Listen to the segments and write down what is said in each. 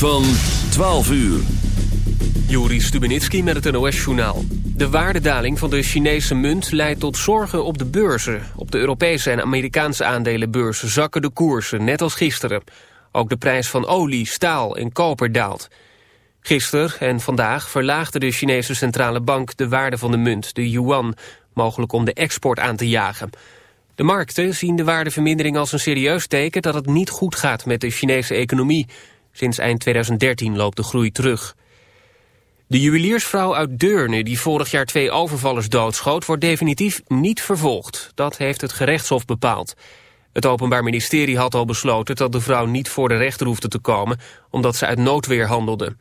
Van 12 uur. Juri Stubenitski met het NOS-journaal. De waardedaling van de Chinese munt leidt tot zorgen op de beurzen. Op de Europese en Amerikaanse aandelenbeurzen zakken de koersen, net als gisteren. Ook de prijs van olie, staal en koper daalt. Gisteren en vandaag verlaagde de Chinese centrale bank de waarde van de munt, de yuan, mogelijk om de export aan te jagen. De markten zien de waardevermindering als een serieus teken dat het niet goed gaat met de Chinese economie. Sinds eind 2013 loopt de groei terug. De juweliersvrouw uit Deurne die vorig jaar twee overvallers doodschoot... wordt definitief niet vervolgd. Dat heeft het gerechtshof bepaald. Het Openbaar Ministerie had al besloten dat de vrouw niet voor de rechter hoefde te komen... omdat ze uit noodweer handelde.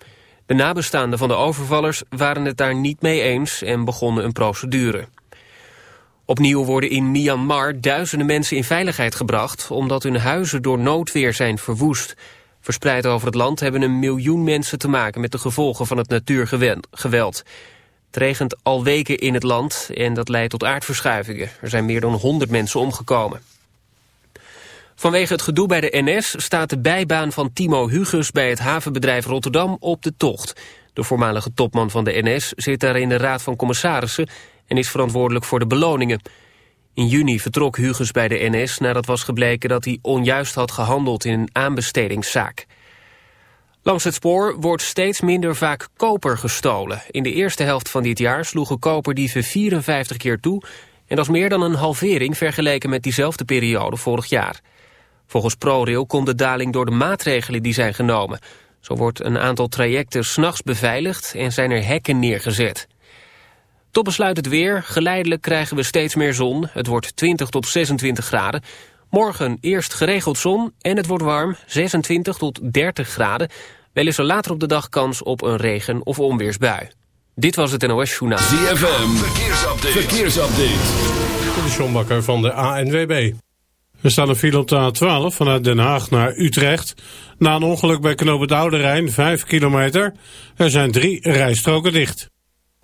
De nabestaanden van de overvallers waren het daar niet mee eens en begonnen een procedure. Opnieuw worden in Myanmar duizenden mensen in veiligheid gebracht... omdat hun huizen door noodweer zijn verwoest... Verspreid over het land hebben een miljoen mensen te maken met de gevolgen van het natuurgeweld. Het regent al weken in het land en dat leidt tot aardverschuivingen. Er zijn meer dan 100 mensen omgekomen. Vanwege het gedoe bij de NS staat de bijbaan van Timo Hugus bij het havenbedrijf Rotterdam op de tocht. De voormalige topman van de NS zit daar in de raad van commissarissen en is verantwoordelijk voor de beloningen. In juni vertrok Huges bij de NS nadat was gebleken dat hij onjuist had gehandeld in een aanbestedingszaak. Langs het spoor wordt steeds minder vaak koper gestolen. In de eerste helft van dit jaar sloegen koperdieven 54 keer toe... en dat is meer dan een halvering vergeleken met diezelfde periode vorig jaar. Volgens ProRail komt de daling door de maatregelen die zijn genomen. Zo wordt een aantal trajecten s'nachts beveiligd en zijn er hekken neergezet. Tot besluit het weer. Geleidelijk krijgen we steeds meer zon. Het wordt 20 tot 26 graden. Morgen eerst geregeld zon en het wordt warm. 26 tot 30 graden. Wel is er later op de dag kans op een regen- of onweersbui. Dit was het NOS Journaal. ZFM, verkeersupdate. verkeersupdate. De Sjombakker van de ANWB. Er staat een file op de A12 vanuit Den Haag naar Utrecht. Na een ongeluk bij Knoop het Oude Rijn, 5 kilometer. Er zijn drie rijstroken dicht.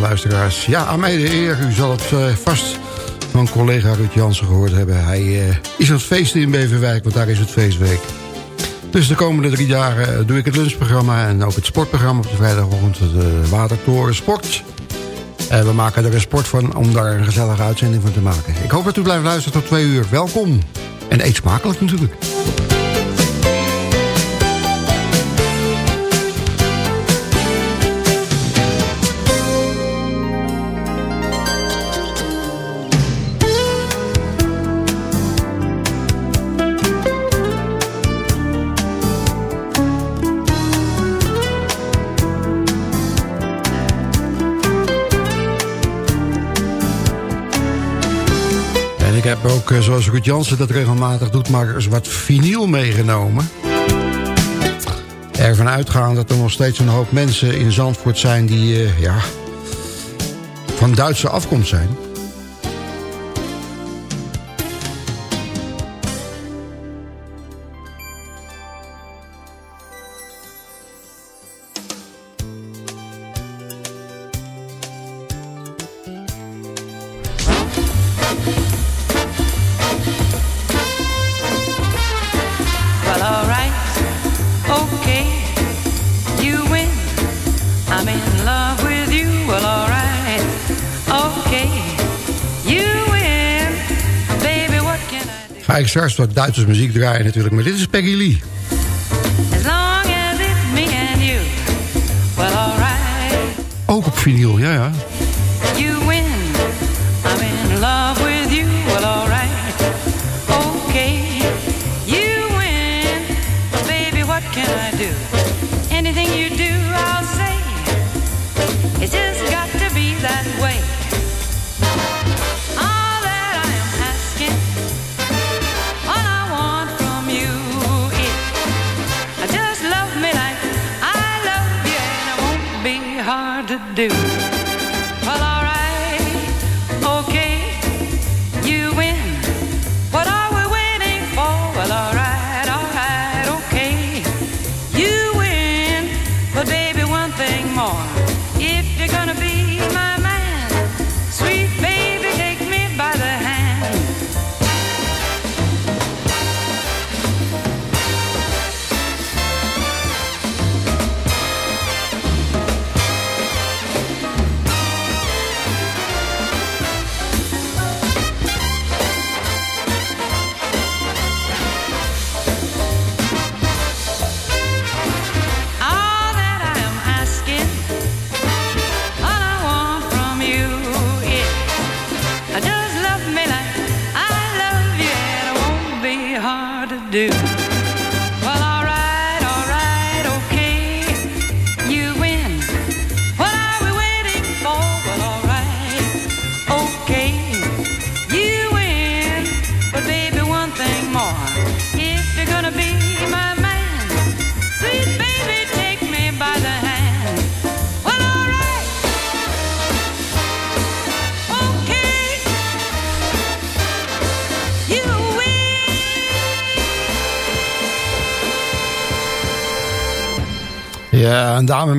Luisteraars. Ja, aan mij de eer. U zal het uh, vast van collega Ruud Jansen gehoord hebben. Hij uh, is aan het feesten in Beverwijk, want daar is het feestweek. Dus de komende drie dagen doe ik het lunchprogramma... en ook het sportprogramma op de vrijdagochtend. De Watertoren Sport. En we maken er een sport van om daar een gezellige uitzending van te maken. Ik hoop dat u blijft luisteren tot twee uur. Welkom. En eet smakelijk natuurlijk. Ruud Jansen dat regelmatig doet... maar eens wat vinyl meegenomen. Ervan uitgaan dat er nog steeds een hoop mensen in Zandvoort zijn... die uh, ja, van Duitse afkomst zijn. Straks wat Duitse muziek draaien natuurlijk, maar dit is Peggy Lee. As long as it's me and you. Well, Ook op vinyl, ja ja. Do.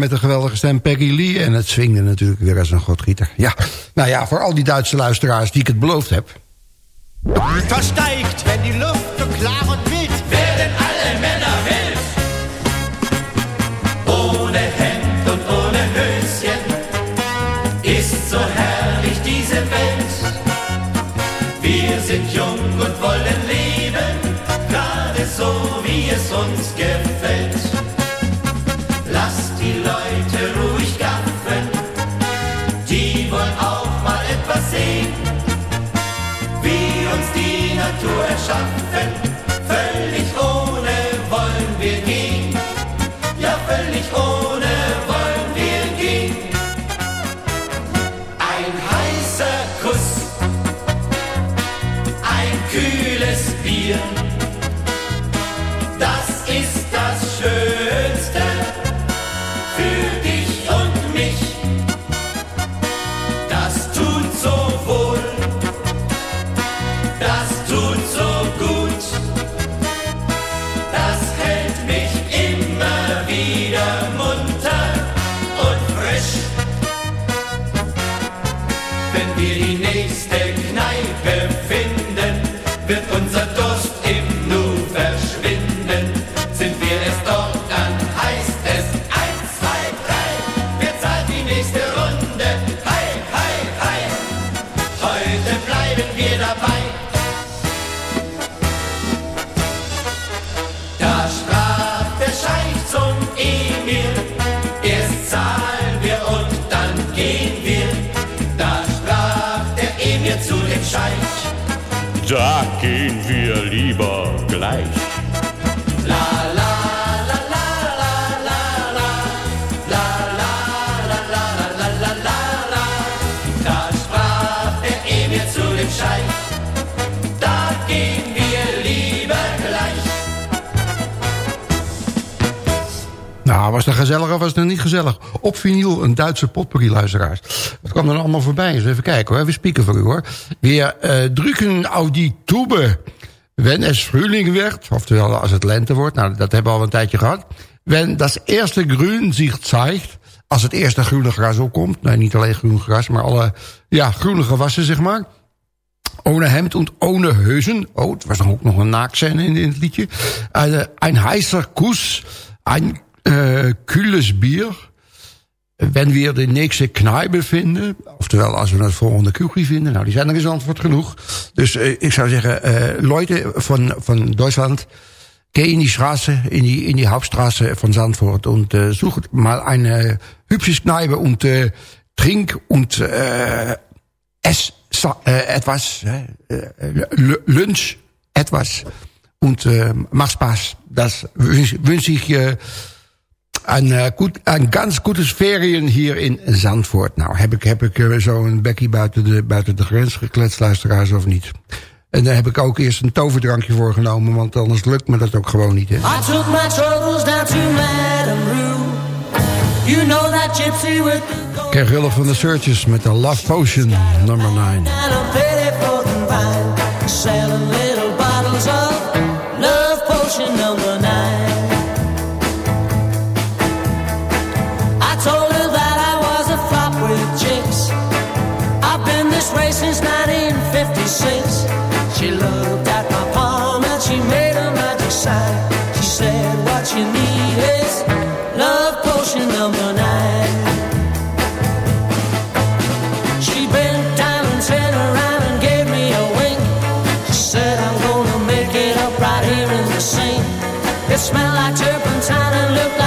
Met een geweldige stem, Peggy Lee. En het swingde natuurlijk weer als een godgieter. Ja, nou ja, voor al die Duitse luisteraars die ik het beloofd heb. Versteigt, wenn die Luft so klar und wild, werden alle Männer wild. Ohne Hemd und ohne Höschen ist so herrlich diese Welt. Wir sind jung und wollen leben, gerade so wie es uns gefällt. Was dat gezellig of was het niet gezellig? Op vinyl, een Duitse potpourri-luisteraars. Wat kwam er nou allemaal voorbij? Eens even kijken hoor, even spieken voor u hoor. Weer uh, drukken auf die Tube. Wenn es Frühling werd, oftewel als het lente wordt. Nou, dat hebben we al een tijdje gehad. Wenn das eerste groen zich zeigt. Als het eerste groene gras opkomt. Nee, niet alleen groen gras, maar alle ja, groene gewassen, zeg maar. Ohne Hemd und ohne Heusen. Oh, het was dan ook nog een naaktscène in, in het liedje. Een, een heißer Kuss. Een uh, kühles Bier. Wenn wir de nächste Kneipe vinden. Oftewel, als we het volgende kroegje vinden. Nou, die zijn er in genoeg. Dus uh, ik zou zeggen, uh, Leute van, van Duitsland... Geh in die Straße, in die, in die Hauptstraße von Zandvoort und äh, sucht mal eine hübsche Kneipe und äh, trink und äh, ess äh, etwas, äh, Lunch etwas und äh, mach Spaß. Das wünsche wünsch ich äh, een, uh, goed, een ganz gutes Ferien hier in Zandvoort. Nou, heb ik, heb ik uh, zo een bekkie buiten de, buiten de grens gekletst, luisteraars, of niet? En daar heb ik ook eerst een toverdrankje voor genomen, want anders lukt me dat ook gewoon niet, hè? I took my troubles down to Madame Rue. You know that gypsy with van de Searchers met de Love Potion, nummer 9. up and try to look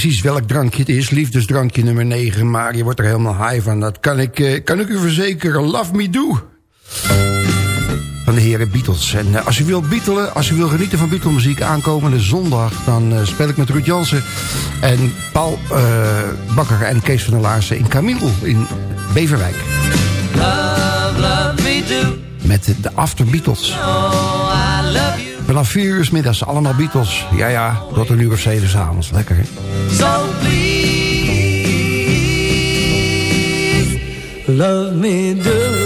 precies welk drankje het is. Liefdesdrankje nummer 9. Maar je wordt er helemaal high van. Dat kan ik, eh, kan ik u verzekeren. Love Me Do. Van de heren Beatles. En eh, als u wilt beatelen, als u wil genieten van Beatle-muziek aankomende zondag... dan eh, speel ik met Ruud Jansen en Paul Bakker en Kees van der Laarsen in Camille in Beverwijk. Love, love me do. Met de After Beatles. Oh, I love you. Vanaf 4 uur middags, allemaal Beatles. Ja, ja, tot een uur of zeven s'avonds. Lekker, hè? So please, love me do.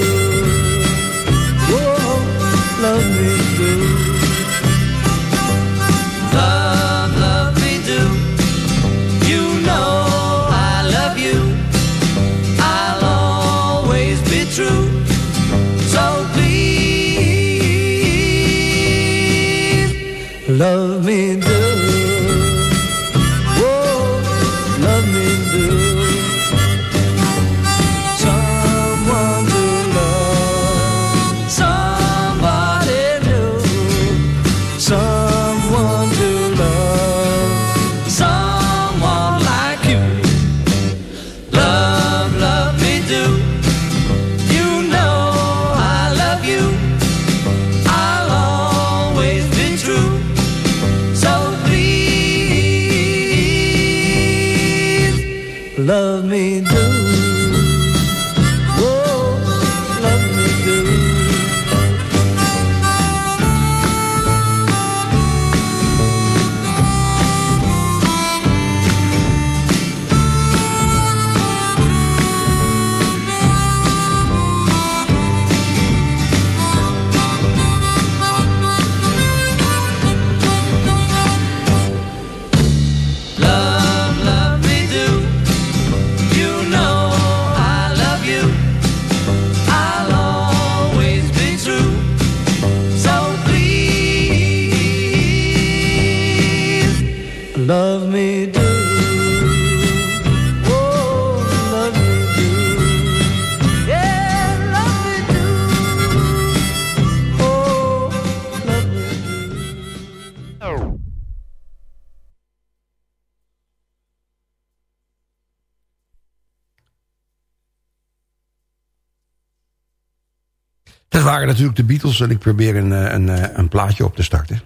Dat waren natuurlijk de Beatles en ik probeer een, eh, een, eh, een plaatje op te starten.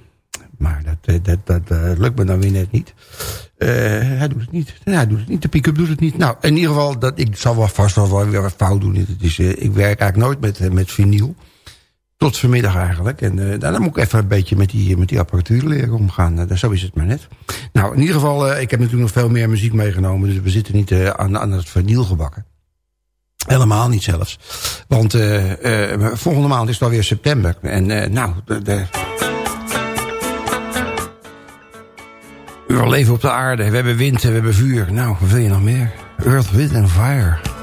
Maar dat, eh, dat, dat lukt me dan weer net niet. Hij doet het niet. Hij doet het niet. De pick-up doet het niet. Nou, in ieder geval, dat, ik zal wel vast wel weer wat fout doen. Het is, ik werk eigenlijk nooit met, eh, met vinyl. Tot vanmiddag eigenlijk. En eh, dan moet ik even een beetje met die, met die apparatuur leren omgaan. Zo is het maar net. Nou, in ieder geval, ik heb natuurlijk nog veel meer muziek meegenomen. Dus we zitten niet aan, aan het vinyl gebakken. Helemaal niet zelfs. Want eh, eh, volgende maand is het alweer september. En eh, nou, de, we leven op de aarde. We hebben wind en we hebben vuur. Nou, wat wil je nog meer? Earth, Wind and Fire.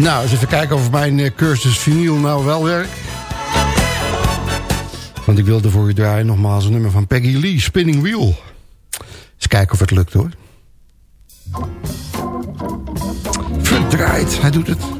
Nou, eens even kijken of mijn eh, cursus vinyl nou wel werkt. Want ik wilde voor u draaien nogmaals een nummer van Peggy Lee, Spinning Wheel. Eens kijken of het lukt hoor. Verdraaid, hij doet het.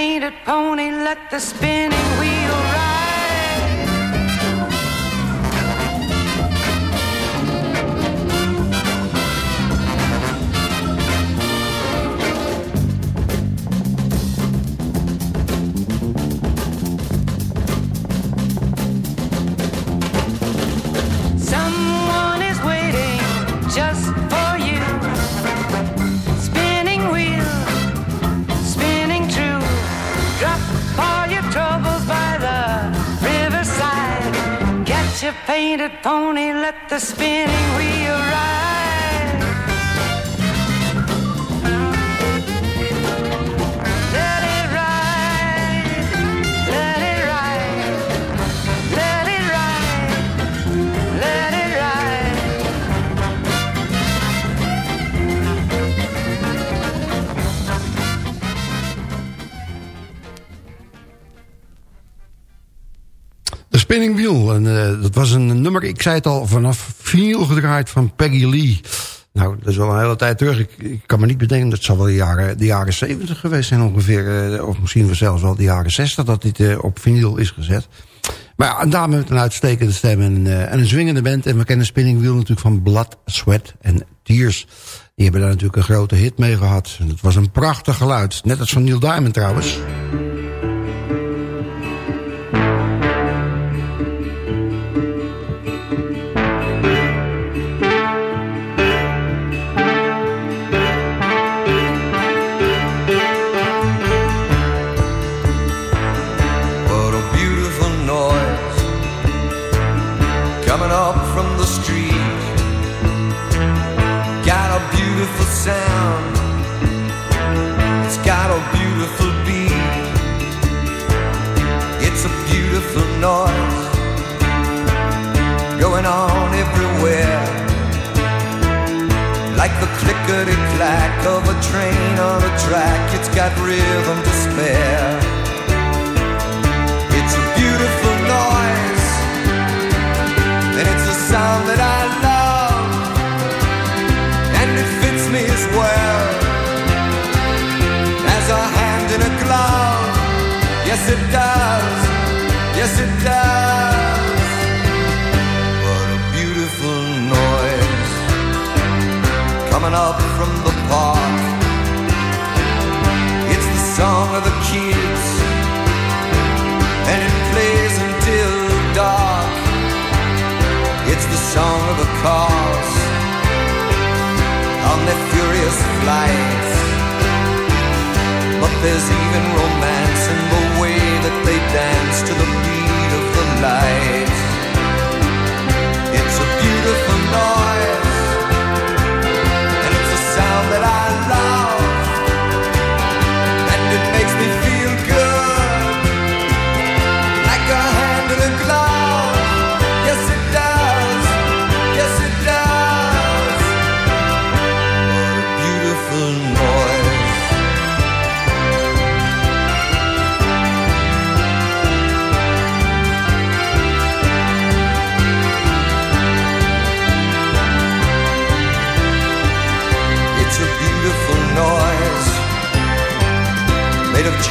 painted pony, let the spinning wheel Painted pony, let the spinning wheel ride. Spinning Wheel. En, eh, dat was een nummer, ik zei het al, vanaf vinyl gedraaid van Peggy Lee. Nou, dat is wel een hele tijd terug. Ik, ik kan me niet bedenken, dat zal wel de jaren, de jaren 70 geweest zijn ongeveer. eh, of misschien wel zelfs wel de jaren 60 dat dit eh, op vinyl is gezet. Maar ja, een dame met een uitstekende stem en, en een zwingende band. En we kennen Spinning Wheel natuurlijk van Blood, Sweat en Tears. Die hebben daar natuurlijk een grote hit mee gehad. En het was een prachtig geluid. Net als van Neil Diamond trouwens.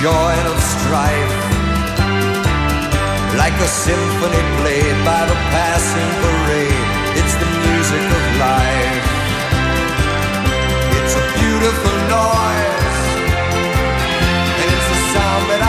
Joy and of strife. Like a symphony played by the passing parade, it's the music of life. It's a beautiful noise, and it's a sound that I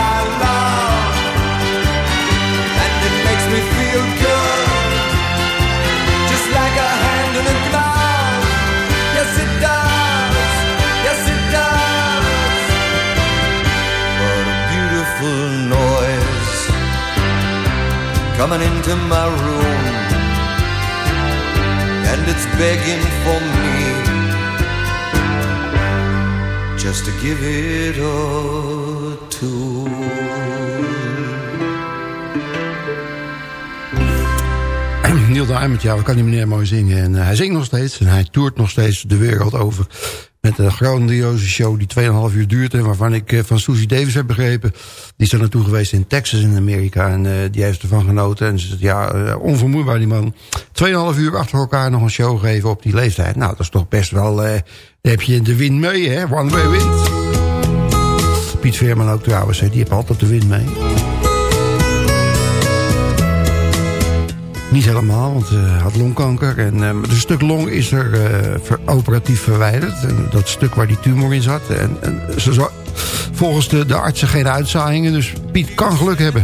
coming into my room, and it's begging for me just to give it a tune. Neil Diamond, ja, wat kan die meneer mooi zingen. En eh, hij zingt nog steeds en hij toert nog steeds de wereld over. Met een grandioze show die 2,5 uur duurt. En waarvan ik eh, van Susie Davis heb begrepen. Die is er naartoe geweest in Texas in Amerika. En eh, die heeft ervan genoten. En ze zegt, ja, eh, onvermoeibaar die man. 2,5 uur achter elkaar nog een show geven op die leeftijd. Nou, dat is toch best wel... dan heb je de wind mee, hè? One way wind. Piet Veerman ook trouwens, hè? die heeft altijd de wind mee. Niet helemaal, want hij had longkanker. En, het stuk long is er operatief verwijderd. En dat stuk waar die tumor in zat. En, en ze zo- volgens de, de artsen geen uitzaaiingen. Dus Piet kan geluk hebben.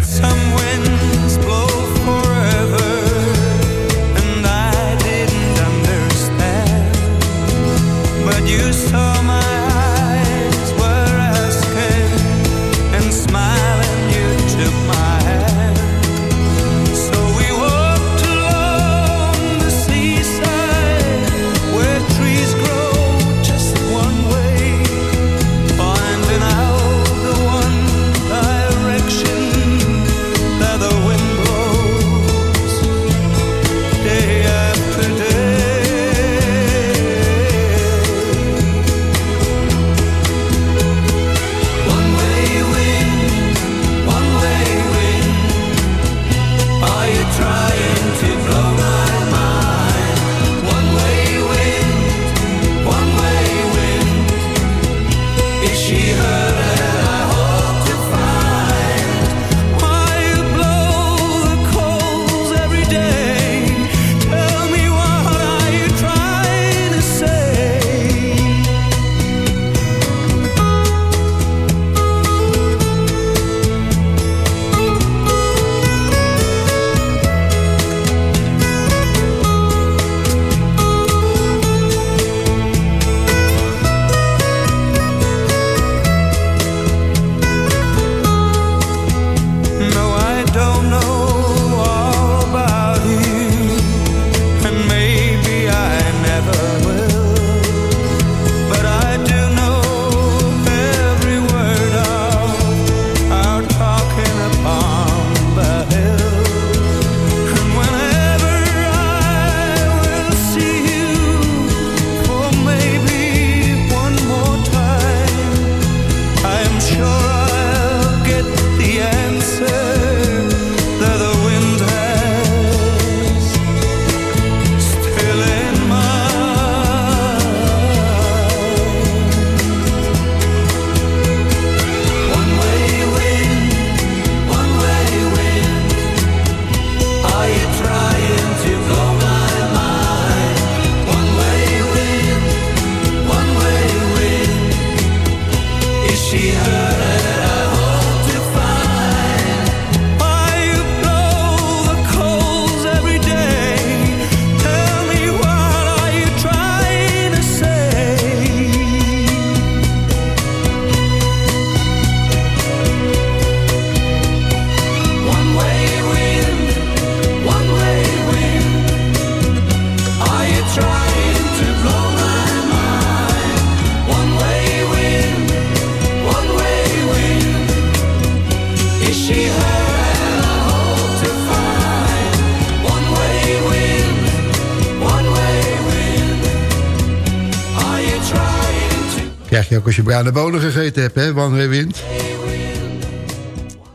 Als je bruine bonen gegeten hebt, hè? Way wind.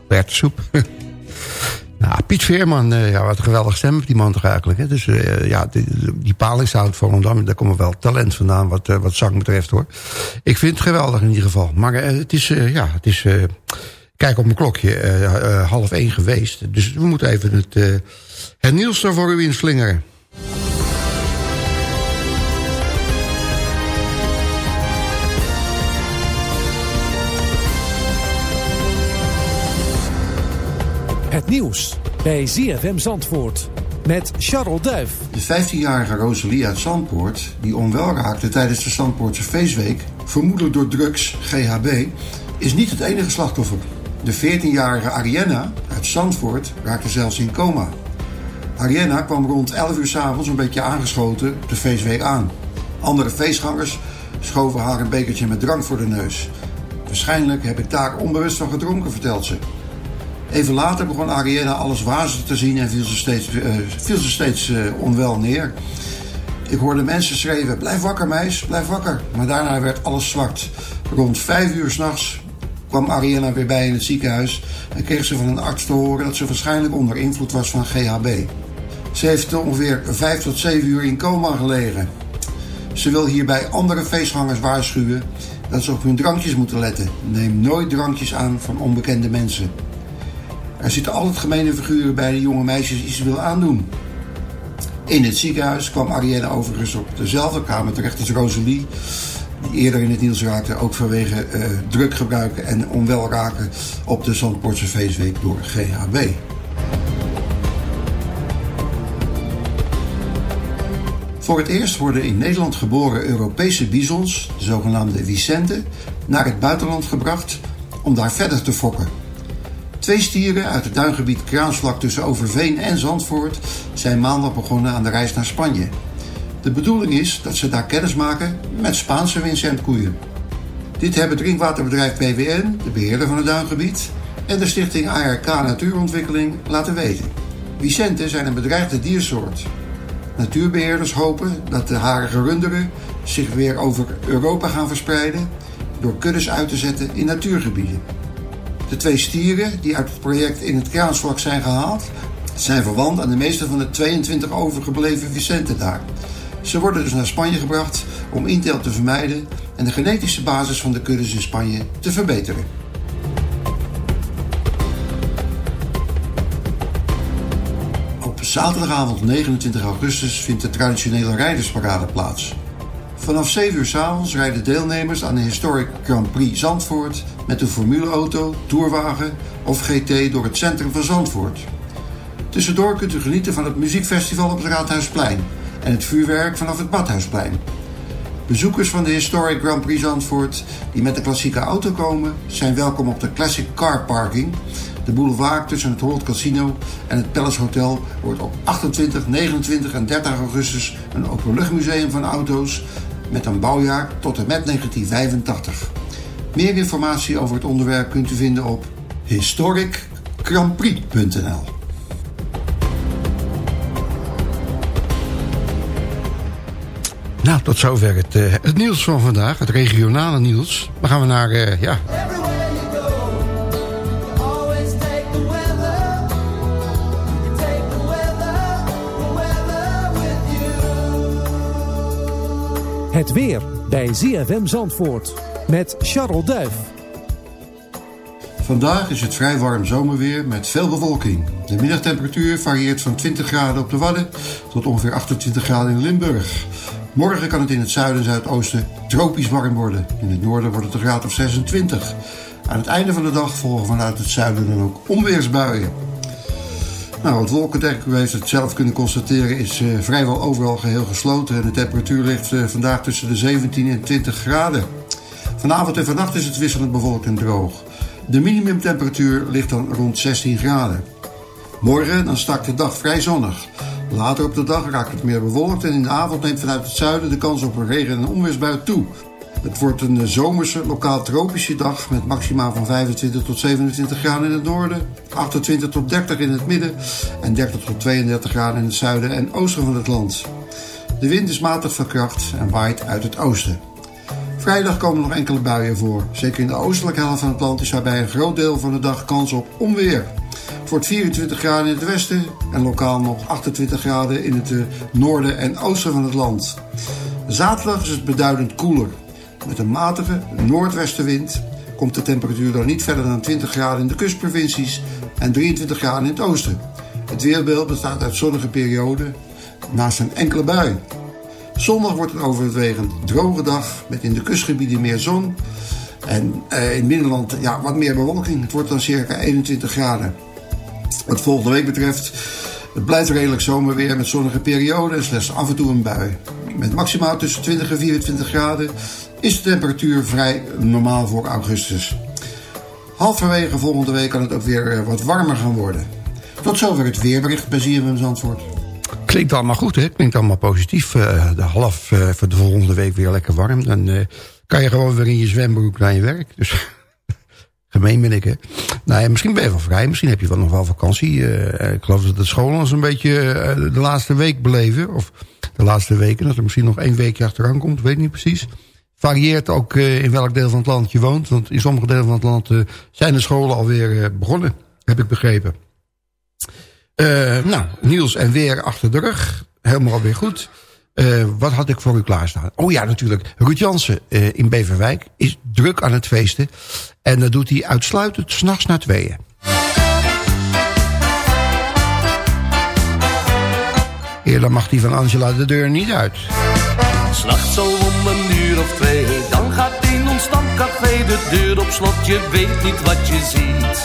Werd soep. Nou, Piet Veerman, eh, ja, wat een geweldig stem heeft die man toch eigenlijk. Hè? Dus eh, ja, die, die palingsound van Volendam, daar komt wel talent vandaan wat, eh, wat zang betreft hoor. Ik vind het geweldig in ieder geval. Maar het is, ja, het is, kijk op mijn klokje, half één geweest. Dus we moeten even het, er voor u inslingeren. Het nieuws bij ZFM Zandvoort met Charles Duif. De 15-jarige Rosalie uit Zandpoort, die onwel raakte tijdens de Zandpoortse feestweek, vermoedelijk door drugs, GHB, is niet het enige slachtoffer. De 14-jarige Arienna uit Zandvoort raakte zelfs in coma. Arienna kwam rond 11 uur s'avonds een beetje aangeschoten de feestweek aan. Andere feestgangers schoven haar een bekertje met drank voor de neus. Waarschijnlijk heb ik daar onbewust van gedronken, vertelt ze. Even later begon Ariana alles wazig te zien en viel ze steeds, eh, steeds eh, onwel neer. Ik hoorde mensen schreeuwen, blijf wakker meis, blijf wakker. Maar daarna werd alles zwart. Rond vijf uur s'nachts kwam Ariana weer bij in het ziekenhuis... en kreeg ze van een arts te horen dat ze waarschijnlijk onder invloed was van GHB. Ze heeft ongeveer vijf tot zeven uur in coma gelegen. Ze wil hierbij andere feestgangers waarschuwen dat ze op hun drankjes moeten letten. Neem nooit drankjes aan van onbekende mensen. Er zitten altijd gemene figuren bij de jonge meisjes die ze wil aandoen. In het ziekenhuis kwam Ariane overigens op dezelfde kamer terecht als Rosalie. Die eerder in het nieuws raakte, ook vanwege eh, druggebruik en onwel raken op de Zandpoortse feestweek door GHB. Voor het eerst worden in Nederland geboren Europese bizons, de zogenaamde Vicente, naar het buitenland gebracht om daar verder te fokken. Twee stieren uit het duingebied Kraansvlak tussen Overveen en Zandvoort zijn maandag begonnen aan de reis naar Spanje. De bedoeling is dat ze daar kennis maken met Spaanse Vincentkoeien. Dit hebben drinkwaterbedrijf PWN, de beheerder van het duingebied, en de stichting ARK Natuurontwikkeling laten weten. Vicenten zijn een bedreigde diersoort. Natuurbeheerders hopen dat de harige runderen zich weer over Europa gaan verspreiden door kuddes uit te zetten in natuurgebieden. De twee stieren die uit het project in het Kraansvlak zijn gehaald, zijn verwant aan de meeste van de 22 overgebleven Vicenten daar. Ze worden dus naar Spanje gebracht om intel te vermijden en de genetische basis van de kuddes in Spanje te verbeteren. Op zaterdagavond 29 augustus vindt de traditionele rijdersparade plaats. Vanaf 7 uur 's avonds rijden deelnemers aan de Historic Grand Prix Zandvoort met een formuleauto, tourwagen of GT door het centrum van Zandvoort. Tussendoor kunt u genieten van het muziekfestival op het Raadhuisplein en het vuurwerk vanaf het Badhuisplein. Bezoekers van de Historic Grand Prix Zandvoort die met de klassieke auto komen, zijn welkom op de Classic Car Parking. De boulevard tussen het Holland Casino en het Palace Hotel wordt op 28, 29 en 30 augustus een openluchtmuseum van auto's met een bouwjaar tot en met 1985. Meer informatie over het onderwerp kunt u vinden op historicgrandprix.nl. Nou, tot zover het, eh, het nieuws van vandaag, het regionale nieuws. Dan gaan we naar, eh, ja, Het weer bij ZFM Zandvoort met Charles Duif. Vandaag is het vrij warm zomerweer met veel bewolking. De middagtemperatuur varieert van 20 graden op de Wadden tot ongeveer 28 graden in Limburg. Morgen kan het in het zuiden en zuidoosten tropisch warm worden. In het noorden wordt het een graad of 26. Aan het einde van de dag volgen vanuit het zuiden dan ook onweersbuien. Nou, het wolkendek, heeft het zelf kunnen constateren, is eh, vrijwel overal geheel gesloten. En de temperatuur ligt eh, vandaag tussen de 17 en 20 graden. Vanavond en vannacht is het wisselend bewolkt en droog. De minimumtemperatuur ligt dan rond 16 graden. Morgen dan start de dag vrij zonnig. Later op de dag raakt het meer bewolkt en in de avond neemt vanuit het zuiden de kans op een regen- en onweersbui toe. Het wordt een eh, zomerse, lokaal tropische dag met maxima van 25 tot 27 graden in het noorden, 28 tot 30 in het midden en 30 tot 32 graden in het zuiden en oosten van het land. De wind is matig van kracht en waait uit het oosten. Vrijdag komen nog enkele buien voor. Zeker in de oostelijke helft van het land is daarbij een groot deel van de dag kans op onweer. Het wordt 24 graden in het westen en lokaal nog 28 graden in het eh, noorden en oosten van het land. Zaterdag is het beduidend koeler. Met een matige noordwestenwind komt de temperatuur dan niet verder dan 20 graden in de kustprovincies en 23 graden in het oosten. Het weerbeeld bestaat uit zonnige perioden naast een enkele bui. Zondag wordt een overwegend droge dag met in de kustgebieden meer zon en eh, in het binnenland ja, wat meer bewolking. Het wordt dan circa 21 graden. Wat volgende week betreft, het blijft redelijk zomerweer met zonnige perioden en slechts af en toe een bui. Met maximaal tussen 20 en 24 graden is de temperatuur vrij normaal voor augustus. Halverwege volgende week kan het ook weer eh, wat warmer gaan worden. Tot zover het weerbericht bij ZFM Zandvoort. Klinkt allemaal goed, hè? Klinkt allemaal positief. Eh, de half eh, voor de volgende week weer lekker warm. Dan kan je gewoon weer in je zwembroek naar je werk. Dus gemeen ben ik, hè? Nou ja, misschien ben je wel vrij. Misschien heb je wel nog wel vakantie. Ik geloof dat de scholen een beetje de laatste week beleven. Of de laatste weken. Dat er misschien nog één weekje achteraan komt. Weet niet precies. Varieert ook eh, in welk deel van het land je woont. Want in sommige delen van het land eh, zijn de scholen alweer eh, begonnen. Heb ik begrepen. Nou, Niels en weer achter de rug. Helemaal weer goed. Wat had ik voor u klaarstaan? Oh ja, natuurlijk. Ruud Jansen in Beverwijk is druk aan het feesten. En dat doet hij uitsluitend s'nachts na tweeën. Eerder mag hij van Angela de deur niet uit. S'nachts zo om een uur of twee, dan gaat in ons stamcafé de deur op slot. Je weet niet wat je ziet.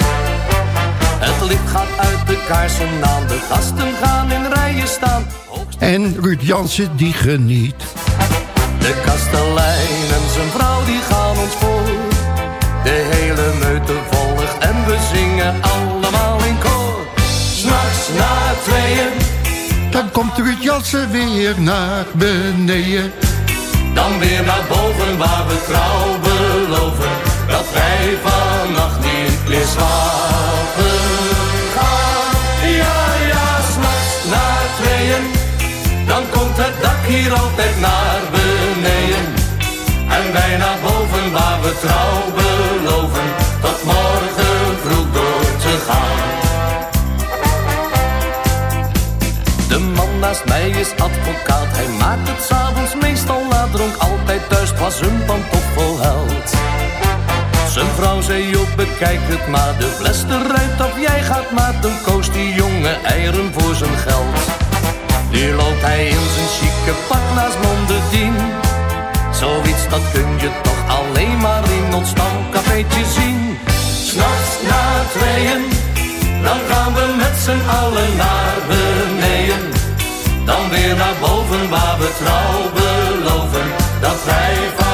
Het licht gaat uit de kaarsen aan, de gasten gaan in rijen staan. En Ruud Jansen die geniet. De kastelein en zijn vrouw die gaan ons voor. De hele meute volgt en we zingen allemaal in koor. S'nachts na tweeën, Dan komt Ruud Jansen weer naar beneden. dan weer naar boven waar we trouw beloven. Dat wij vannacht niet meer slapen gaan. Ja, ja, s'nachts na tweeën, dan komt het dak hier altijd naar beneden. En wij naar boven waar we trouw beloven. Tot morgen naast mij is advocaat, hij maakt het s'avonds meestal na dronk. Altijd thuis was een pantoffelheld. Zijn vrouw zei op, bekijk het maar, de fles eruit of jij gaat maar. Dan koos die jonge eieren voor zijn geld. Nu loopt hij in zijn chique pak naast Mondedien. Zoiets dat kun je toch alleen maar in ons stamcafeetje zien. S'nachts na tweeën, dan gaan we met z'n allen naar beneden. Dan weer naar boven waar we trouw beloven. Dat wij vannacht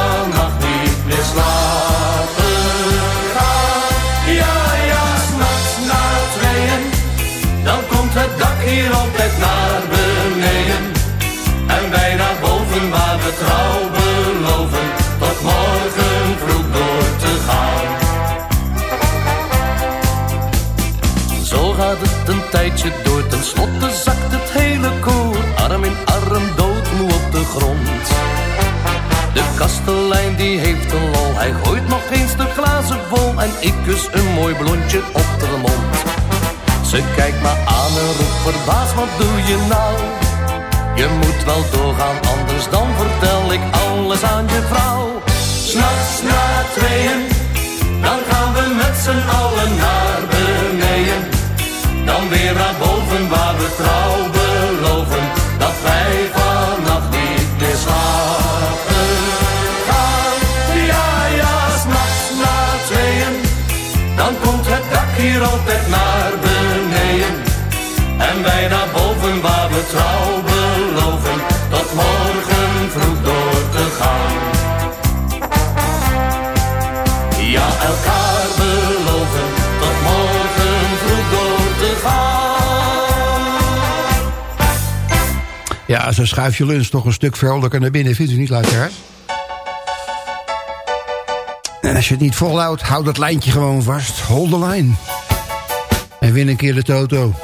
verbaasd, wat doe je nou? Je moet wel doorgaan, anders dan vertel ik alles aan je vrouw. S'nachts na tweeën, dan gaan we met z'n allen naar beneden. Dan weer naar Ja, zo schuif je lunch toch een stuk vrolijker naar binnen. Vindt u niet, luisteraar? En als je het niet volhoudt, houd dat lijntje gewoon vast. Hold the line. En win een keer de toto.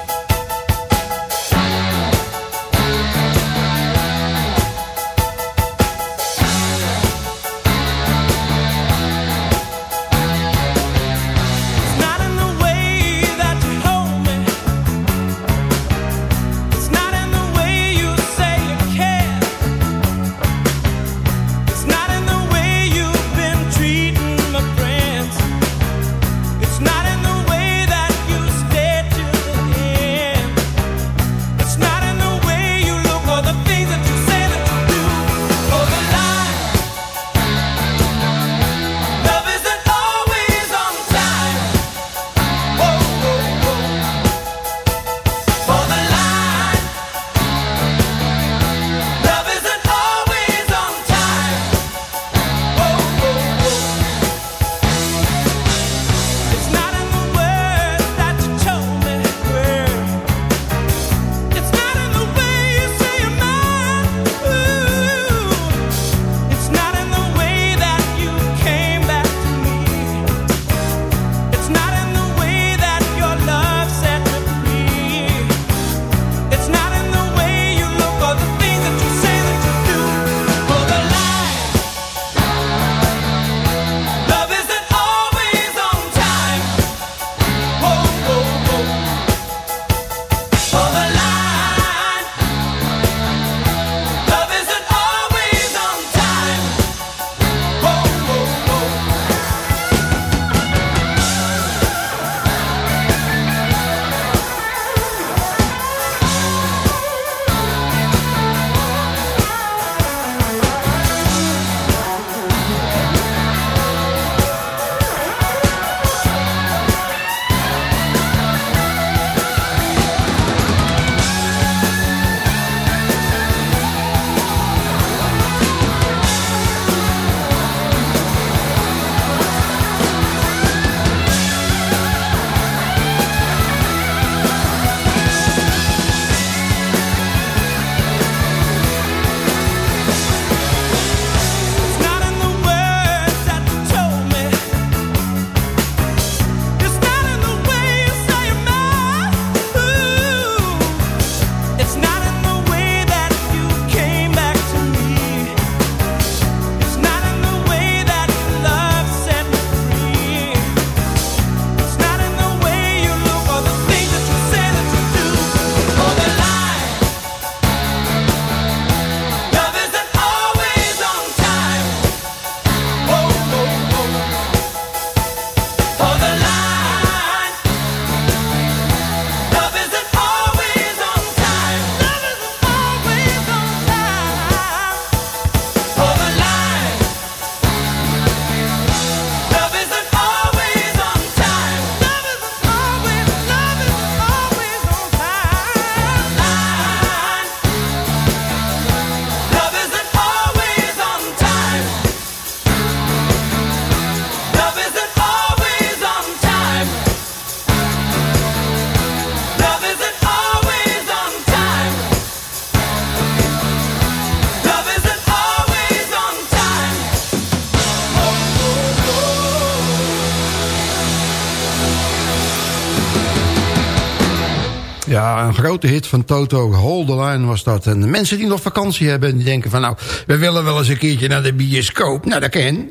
Grote hit van Toto. Hold the Line was dat. En de mensen die nog vakantie hebben... die denken van nou, we willen wel eens een keertje naar de bioscoop. Nou, dat kan.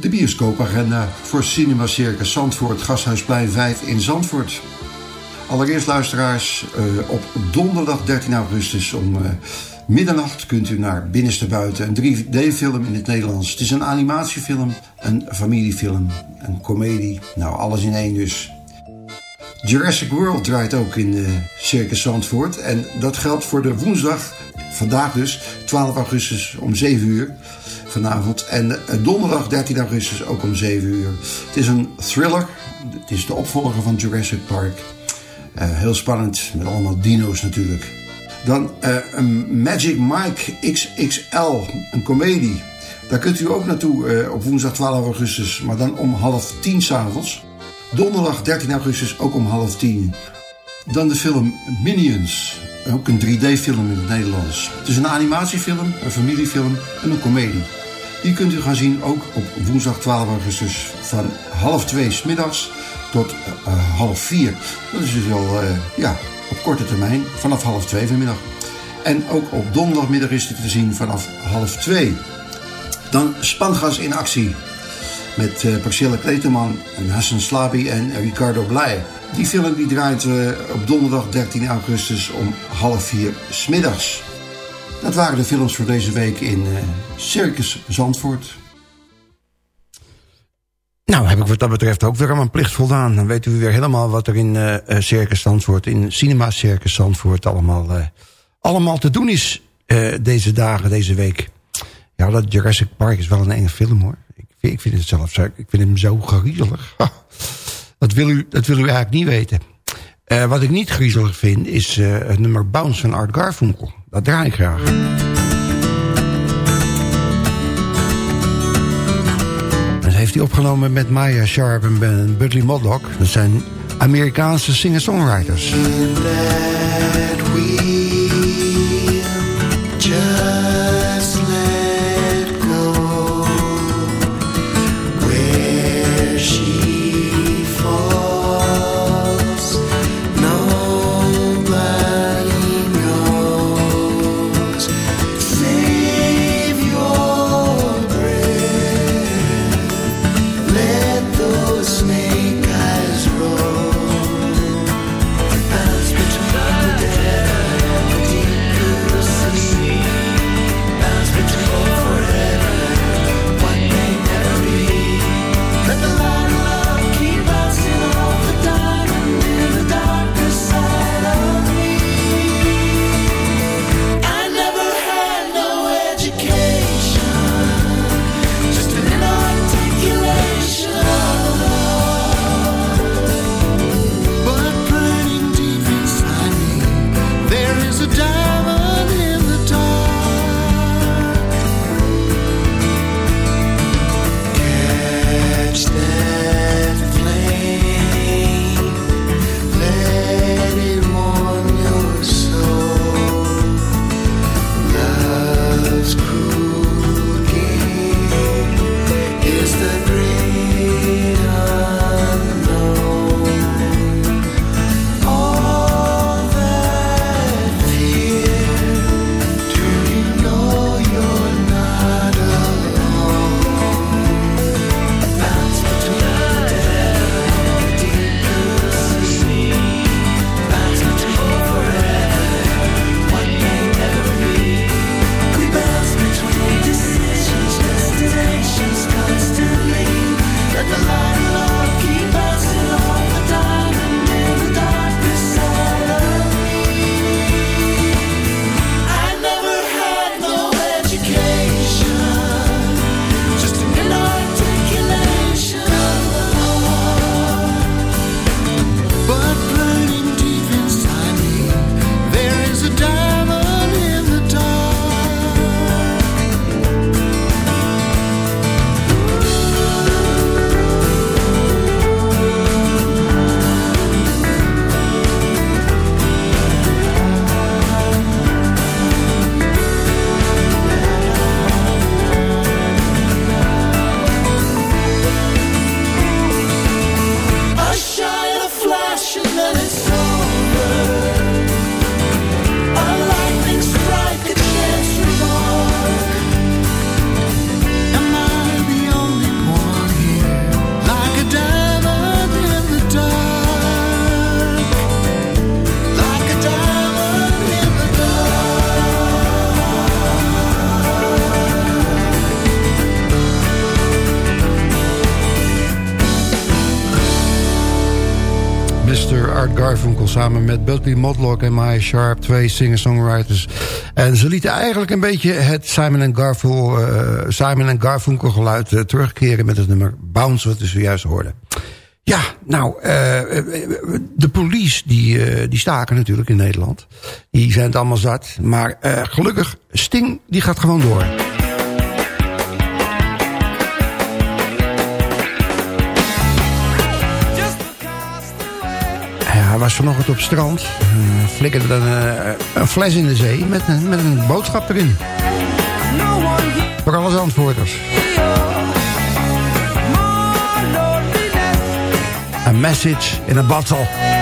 De bioscoopagenda voor Cinema Circus Zandvoort, Gasthuisplein 5 in Zandvoort. Allereerst luisteraars, eh, op donderdag 13 augustus om eh, middernacht kunt u naar Binnenste Buiten. Een 3D-film in het Nederlands. Het is een animatiefilm, een familiefilm, een komedie. Nou, alles in één dus. Jurassic World draait ook in eh, Circus Zandvoort. En dat geldt voor de woensdag, vandaag dus, 12 augustus om 7 uur vanavond. En eh, donderdag 13 augustus ook om 7 uur. Het is een thriller. Het is de opvolger van Jurassic Park. Eh, heel spannend, met allemaal dino's natuurlijk. Dan eh, een Magic Mike XXL, een komedie. Daar kunt u ook naartoe eh, op woensdag 12 augustus, maar dan om half tien s'avonds. Donderdag 13 augustus ook om half tien. Dan de film Minions, ook een 3D-film in het Nederlands. Het is een animatiefilm, een familiefilm en een komedie. Die kunt u gaan zien ook op woensdag 12 augustus van half twee 's middags tot eh, half vier. Dat is dus eh, ja, op korte termijn, vanaf half twee vanmiddag. En ook op donderdagmiddag is dit te zien vanaf half twee. Dan Spangas in actie. Met uh, Priscilla Kleteman, en Hassan Slabi en Ricardo Blij. Die film die draait eh, op donderdag 13 augustus om half vier smiddags. Dat waren de films voor deze week in eh, Circus Zandvoort. Nou, heb ik wat dat betreft ook weer aan mijn plicht voldaan. Dan weten we weer helemaal wat er in eh, Circus Zandvoort, in Cinema Circus Zandvoort allemaal, eh, allemaal te doen is deze dagen, deze week. Ja, dat Jurassic Park is wel een enge film hoor. Ik, vind- ik vind het zelf ik vind hem zo griezelig. Dat, wil u, dat wil u eigenlijk niet weten. Wat ik niet griezelig vind is het nummer Bounce van Art Garfunkel. Dat draai ik graag. Opgenomen met Maya Sharp en Budley Modlock. Dat zijn Amerikaanse singer-songwriters. samen met Buddy Modlock en Maya Sharp, twee singer-songwriters. En ze lieten eigenlijk een beetje het Simon Garfunkel, eh, Simon Garfunkel geluid eh, terugkeren met het nummer Bounce, wat we zojuist hoorden. Ja, nou, eh, de police die, die staken natuurlijk in Nederland. Die zijn het allemaal zat. Maar gelukkig, Sting die gaat gewoon door. was vanochtend op strand. Uh, flikkerde een, eh, een fles in de zee met, een, met een boodschap erin. Voor alles antwoorders. A message in a bottle.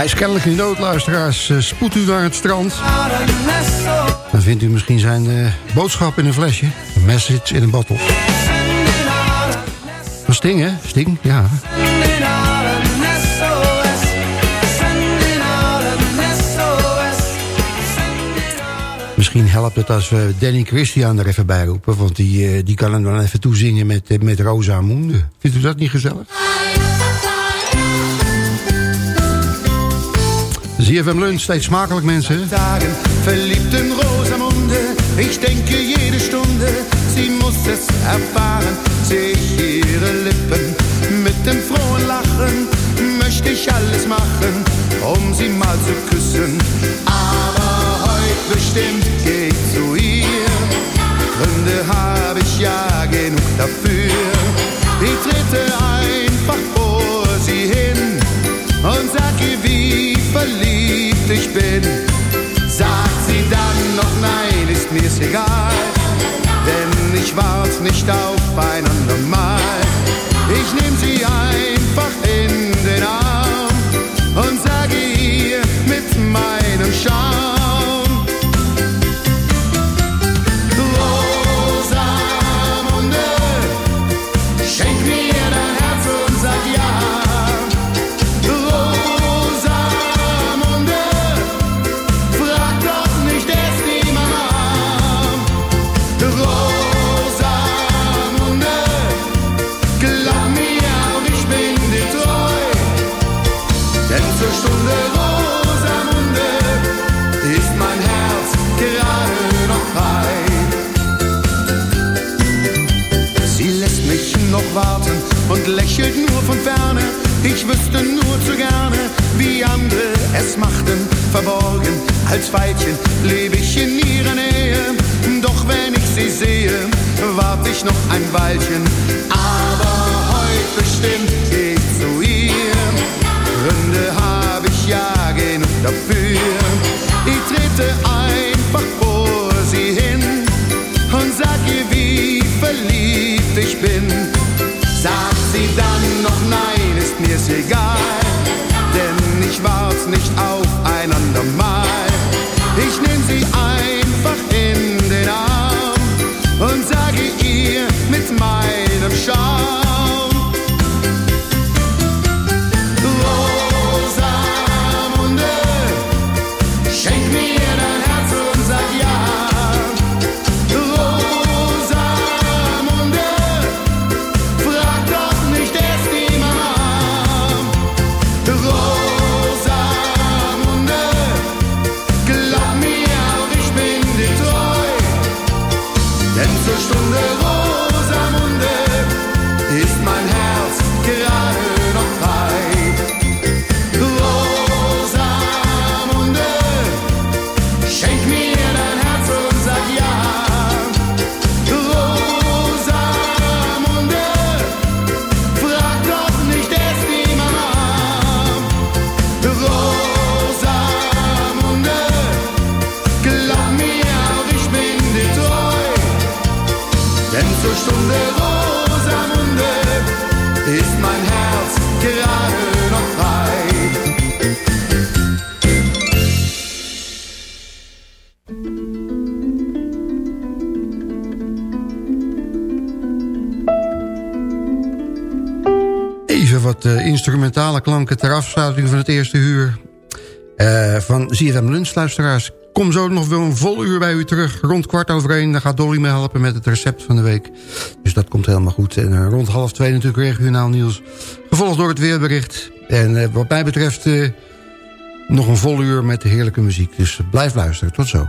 Hij is kennelijk in nood, luisteraars. Eh, spoed u naar het strand. Dan vindt u misschien zijn eh, boodschap in een flesje. Een message in een bottle. Van Sting, hè? Sting, ja. Misschien helpt het als we Danny Christian er even bij roepen. Want die, eh, die kan hem dan even toezingen met, met Rosa Moende. Vindt u dat niet gezellig? ZFM Lunch, steeds smakelijk mensen. Tagen verliebt in Rosamunde. Ich denke jede Stunde, sie muss es erfahren. Seh ich ihre Lippen mit dem frohen Lachen, möchte ich alles machen, um sie mal zu küssen. Aber heute bestimmt geh ich zu ihr. Gründe habe ich ja genug dafür. Ich trete einfach vor sie hin und sag ihr, wie verliebt ich bin. Sagt sie dann noch nein, ist mir's egal, denn ich wart nicht auf ein andermal. Ich nehm sie einfach in den Arm und sage ihr mit meinem Charme. Von ferne. Ich wüsste nur zu gerne, wie andere es machten. Verborgen als Weilchen lebe ich in ihrer Nähe. Doch wenn ich sie sehe, wart ich noch ein Weilchen. Aber heute bestimmt ich zu ihr. Gründe habe ich ja genug dafür. Ich trete einfach vor sie hin und sag ihr, wie verliebt ich bin. Sagt ist egal, denn ich wart nicht auf zur Stunde Rosamunde ist mein Herz gerade noch frei. Wat eh, instrumentale klanken ter afsluiting van het eerste uur. eh, van ZFM Lunch, luisteraars. Kom zo nog wel een vol uur bij u terug. Rond kwart over één. Dan gaat Dolly me helpen met het recept van de week. Dus dat komt helemaal goed. En eh, rond half twee natuurlijk regionaal nieuws. Gevolgd door het weerbericht. En eh, wat mij betreft eh, nog een vol uur met de heerlijke muziek. Dus blijf luisteren. Tot zo.